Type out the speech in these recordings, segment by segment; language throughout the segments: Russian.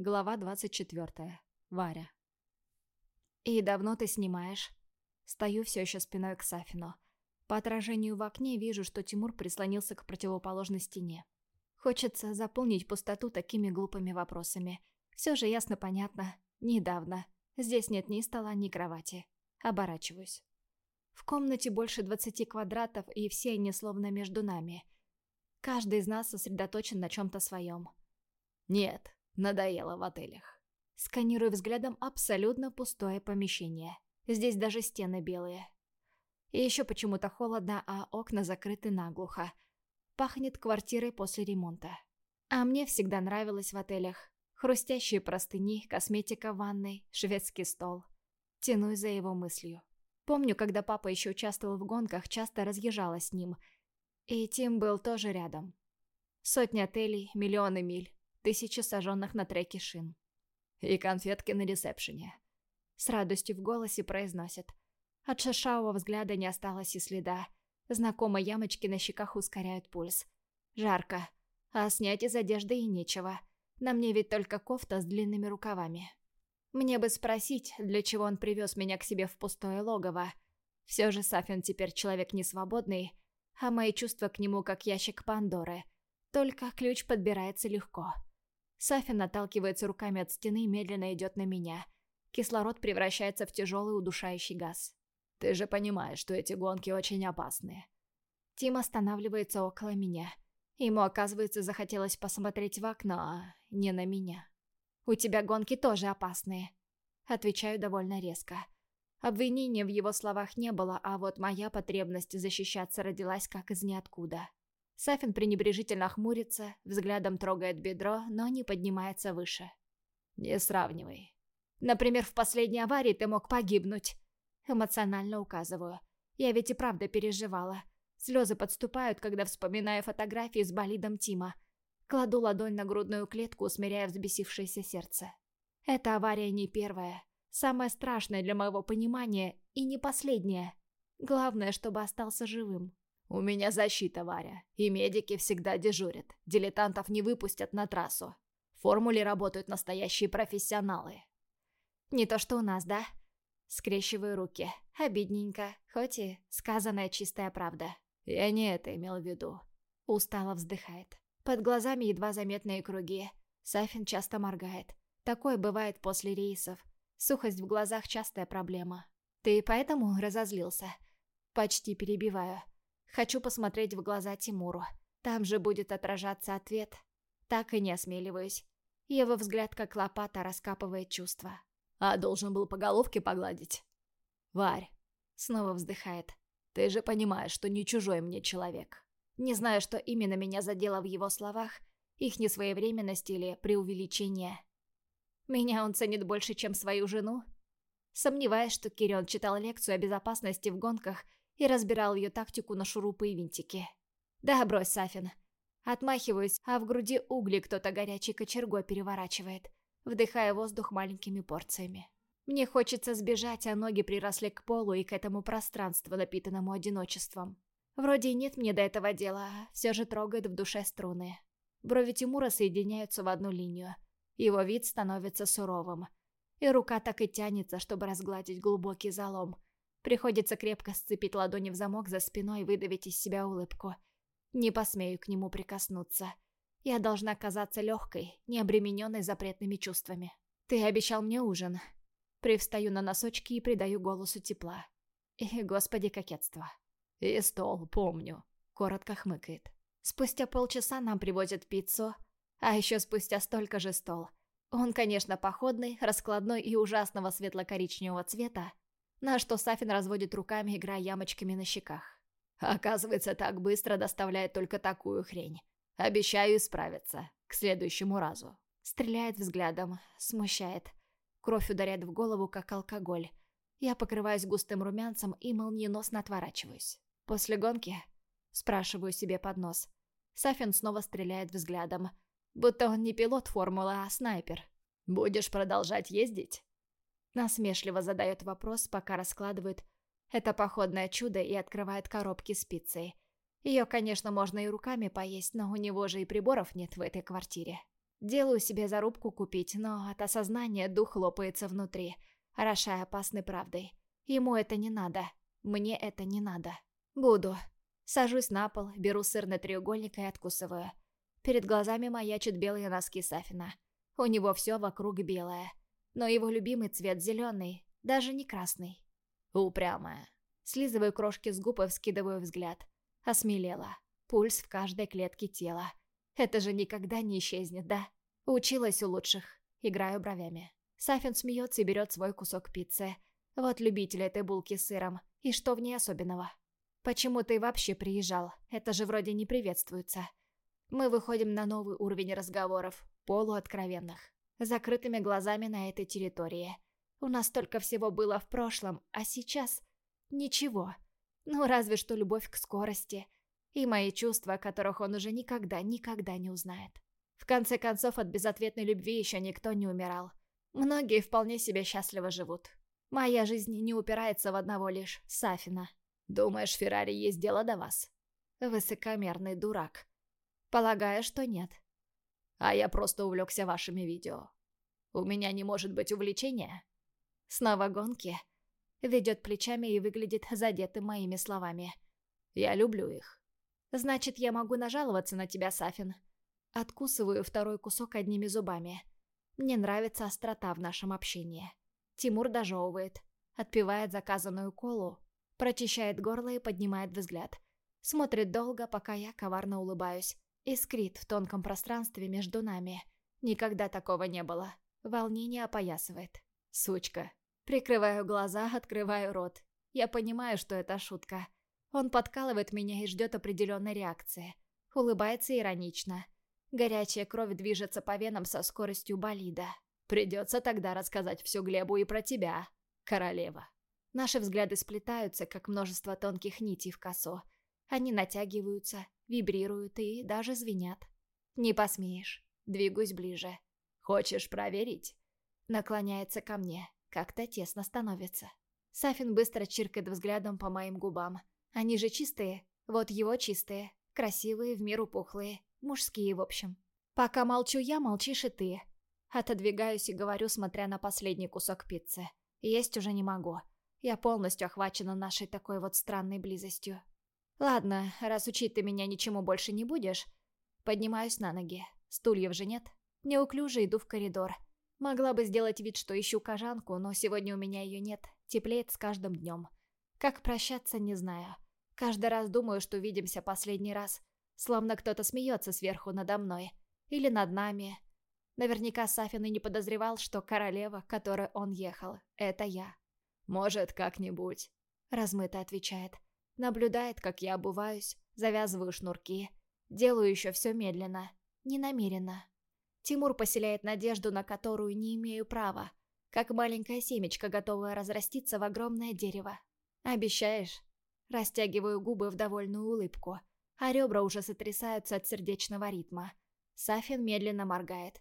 Глава 24. Варя. «И давно ты снимаешь?» Стою все еще спиной к Сафину. По отражению в окне вижу, что Тимур прислонился к противоположной стене. Хочется заполнить пустоту такими глупыми вопросами. Все же ясно-понятно. Недавно. Здесь нет ни стола, ни кровати. Оборачиваюсь. В комнате больше 20 квадратов, и все они словно между нами. Каждый из нас сосредоточен на чем-то своем. «Нет, надоело в отелях». Сканирую взглядом абсолютно пустое помещение. Здесь даже стены белые. И еще почему-то холодно, а окна закрыты наглухо. Пахнет квартирой после ремонта. А мне всегда нравилось в отелях. Хрустящие простыни, косметика в ванной, шведский стол. Тянусь за его мыслью. Помню, когда папа еще участвовал в гонках, часто разъезжала с ним. И Тим был тоже рядом. Сотни отелей, миллионы миль тысячи сожженных на треке шин. И конфетки на ресепшене. С радостью в голосе произносит. От шершавого взгляда не осталось и следа. Знакомые ямочки на щеках ускоряют пульс. Жарко. А снять из одежды и нечего. На мне ведь только кофта с длинными рукавами. Мне бы спросить, для чего он привез меня к себе в пустое логово. Все же Сафин теперь человек несвободный, а мои чувства к нему как ящик Пандоры. Только ключ подбирается легко. Сафин отталкивается руками от стены и медленно идет на меня. Кислород превращается в тяжелый удушающий газ. «Ты же понимаешь, что эти гонки очень опасные». Тим останавливается около меня. Ему, оказывается, захотелось посмотреть в окно, а не на меня. «У тебя гонки тоже опасные», — отвечаю довольно резко. Обвинения в его словах не было, а вот моя потребность защищаться родилась как из ниоткуда. Сафин пренебрежительно хмурится, взглядом трогает бедро, но не поднимается выше. «Не сравнивай». «Например, в последней аварии ты мог погибнуть». Эмоционально указываю. Я ведь и правда переживала. Слезы подступают, когда вспоминаю фотографии с болидом Тима. Кладу ладонь на грудную клетку, усмиряя взбесившееся сердце. Эта авария не первая. Самая страшная для моего понимания и не последняя. Главное, чтобы остался живым. «У меня защита, Варя, и медики всегда дежурят. Дилетантов не выпустят на трассу. В формуле работают настоящие профессионалы». «Не то что у нас, да?» Скрещиваю руки. Обидненько, хоть и сказанная чистая правда. «Я не это имел в виду». Устало вздыхает. Под глазами едва заметные круги. Сафин часто моргает. Такое бывает после рейсов. Сухость в глазах частая проблема. Ты поэтому разозлился? Почти перебиваю. Хочу посмотреть в глаза Тимуру. Там же будет отражаться ответ. Так и не осмеливаюсь. Его взгляд, как лопата, раскапывает чувства. А должен был по головке погладить. Варь. Снова вздыхает. Ты же понимаешь, что не чужой мне человек. Не знаю, что именно меня задело в его словах. Их несвоевременность или преувеличение. Меня он ценит больше, чем свою жену? Сомневаюсь, что Кирион читал лекцию о безопасности в гонках – и разбирал ее тактику на шурупы и винтики. «Да, брось, Сафин». Отмахиваюсь, а в груди угли кто-то горячей кочергой переворачивает, вдыхая воздух маленькими порциями. Мне хочется сбежать, а ноги приросли к полу и к этому пространству, напитанному одиночеством. Вроде и нет мне до этого дела, а все же трогает в душе струны. Брови Тимура соединяются в одну линию. Его вид становится суровым. И рука так и тянется, чтобы разгладить глубокий залом – Приходится крепко сцепить ладони в замок за спиной и выдавить из себя улыбку. Не посмею к нему прикоснуться. Я должна казаться легкой, не обремененной запретными чувствами. Ты обещал мне ужин. Привстаю на носочки и придаю голосу тепла. И, господи, кокетство. И стол, помню. Коротко хмыкает. Спустя полчаса нам привозят пиццу, а еще спустя столько же стол. Он, конечно, походный, раскладной и ужасного светло-коричневого цвета, на что Сафин разводит руками, играя ямочками на щеках. Оказывается, так быстро доставляет только такую хрень. Обещаю исправиться. К следующему разу. Стреляет взглядом, смущает. Кровь ударяет в голову, как алкоголь. Я покрываюсь густым румянцем и молниеносно отворачиваюсь. После гонки? Спрашиваю себе под нос. Сафин снова стреляет взглядом. Будто он не пилот формулы, а снайпер. «Будешь продолжать ездить?» Насмешливо задает вопрос, пока раскладывает это походное чудо и открывает коробки с. Ее, конечно, можно и руками поесть, но у него же и приборов нет в этой квартире. Делаю себе зарубку купить, но от осознания дух лопается внутри, орошая опасной правдой. Ему это не надо. Мне это не надо. Буду. Сажусь на пол, беру сырный треугольник и откусываю. Перед глазами маячат белые носки Сафина. У него все вокруг белое. Но его любимый цвет зеленый, даже не красный. Упрямая. Слизываю крошки с губ и вскидываю взгляд. Осмелела. Пульс в каждой клетке тела. Это же никогда не исчезнет, да? Училась у лучших. Играю бровями. Сафин смеется и берет свой кусок пиццы. Вот любитель этой булки с сыром. И что в ней особенного? Почему ты вообще приезжал? Это же вроде не приветствуется. Мы выходим на новый уровень разговоров, полуоткровенных. Закрытыми глазами на этой территории. У нас столько всего было в прошлом, а сейчас... Ничего. Ну, разве что любовь к скорости. И мои чувства, которых он уже никогда-никогда не узнает. В конце концов, от безответной любви еще никто не умирал. Многие вполне себе счастливо живут. Моя жизнь не упирается в одного лишь Сафина. Думаешь, Феррари есть дело до вас? Высокомерный дурак. Полагаю, что нет. А я просто увлекся вашими видео. У меня не может быть увлечения. Снова гонки. Ведет плечами и выглядит задетым моими словами. Я люблю их. Значит, я могу нажаловаться на тебя, Сафин. Откусываю второй кусок одними зубами. Мне нравится острота в нашем общении. Тимур дожевывает, отпивает заказанную колу, прочищает горло и поднимает взгляд. Смотрит долго, пока я коварно улыбаюсь. Искрит в тонком пространстве между нами. Никогда такого не было. Волнение опоясывает. Сучка. Прикрываю глаза, открываю рот. Я понимаю, что это шутка. Он подкалывает меня и ждет определенной реакции. Улыбается иронично. Горячая кровь движется по венам со скоростью болида. Придется тогда рассказать все Глебу и про тебя, королева. Наши взгляды сплетаются, как множество тонких нитей в косо. Они натягиваются, вибрируют и даже звенят. Не посмеешь. Двигаюсь ближе. Хочешь проверить? Наклоняется ко мне. Как-то тесно становится. Сафин быстро чиркает взглядом по моим губам. Они же чистые. Вот его чистые. Красивые, в меру пухлые. Мужские, в общем. Пока молчу я, молчишь и ты. Отодвигаюсь и говорю, смотря на последний кусок пиццы. Есть уже не могу. Я полностью охвачена нашей такой вот странной близостью. Ладно, раз учить ты меня ничему больше не будешь. Поднимаюсь на ноги. Стульев же нет. Неуклюже иду в коридор. Могла бы сделать вид, что ищу кожанку, но сегодня у меня ее нет. Теплеет с каждым днем. Как прощаться, не знаю. Каждый раз думаю, что увидимся последний раз. Словно кто-то смеется сверху надо мной. Или над нами. Наверняка Сафин и не подозревал, что королева, которой он ехал, это я. «Может, как-нибудь», — размыто отвечает. Наблюдает, как я обуваюсь, завязываю шнурки. Делаю еще все медленно, не намеренно. Тимур поселяет надежду, на которую не имею права, как маленькая семечко, готовая разраститься в огромное дерево. «Обещаешь?» Растягиваю губы в довольную улыбку, а ребра уже сотрясаются от сердечного ритма. Сафин медленно моргает.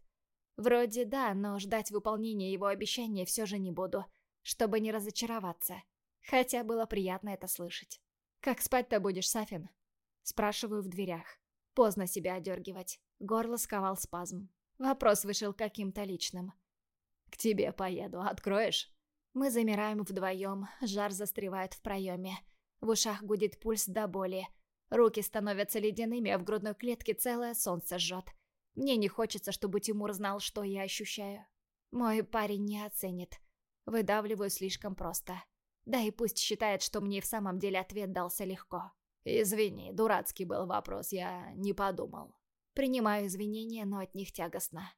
Вроде да, но ждать выполнения его обещания все же не буду, чтобы не разочароваться. Хотя было приятно это слышать. «Как спать-то будешь, Сафин?» Спрашиваю в дверях. Поздно себя одергивать. Горло сковал спазм. Вопрос вышел каким-то личным. «К тебе поеду, откроешь?» Мы замираем вдвоем, жар застревает в проеме. В ушах гудит пульс до боли. Руки становятся ледяными, а в грудной клетке целое солнце жжет. Мне не хочется, чтобы Тимур знал, что я ощущаю. Мой парень не оценит. Выдавливаю слишком просто. Да и пусть считает, что мне в самом деле ответ дался легко. «Извини, дурацкий был вопрос, я не подумал». Принимаю извинения, но от них тягостно.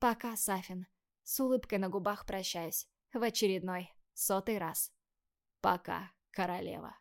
Пока, Сафин. С улыбкой на губах прощаюсь. В очередной, сотый раз. Пока, королева.